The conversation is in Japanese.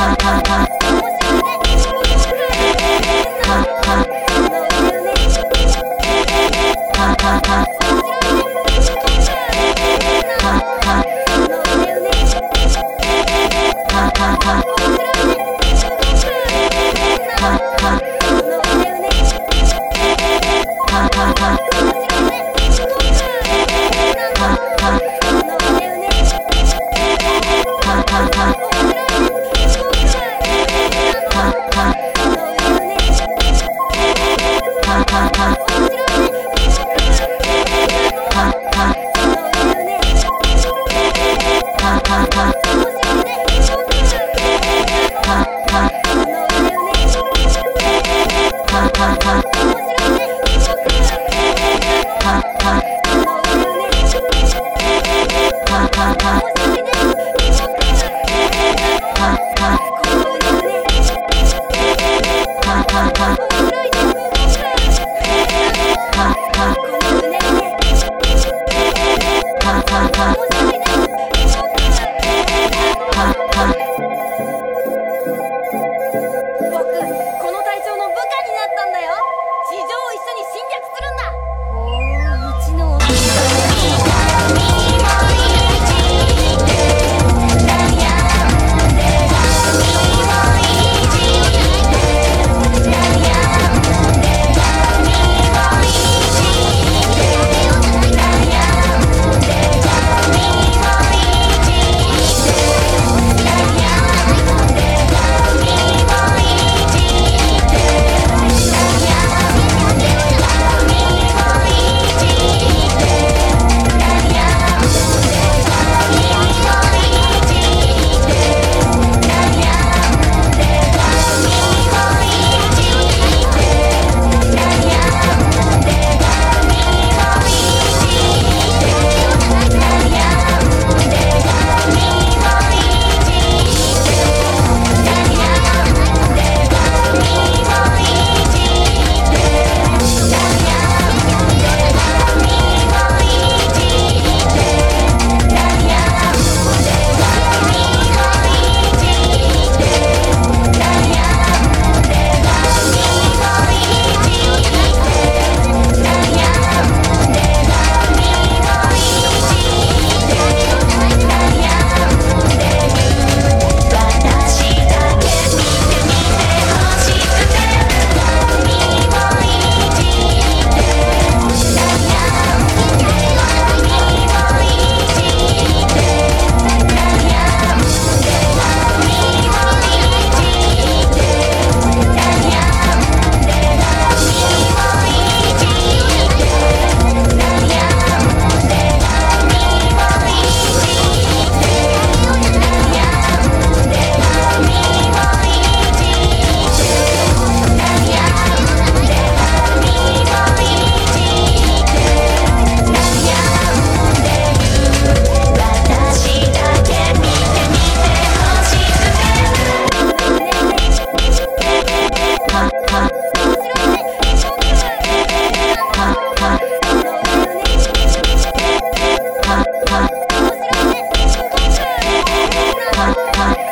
Ha ha ha Bye. Bye.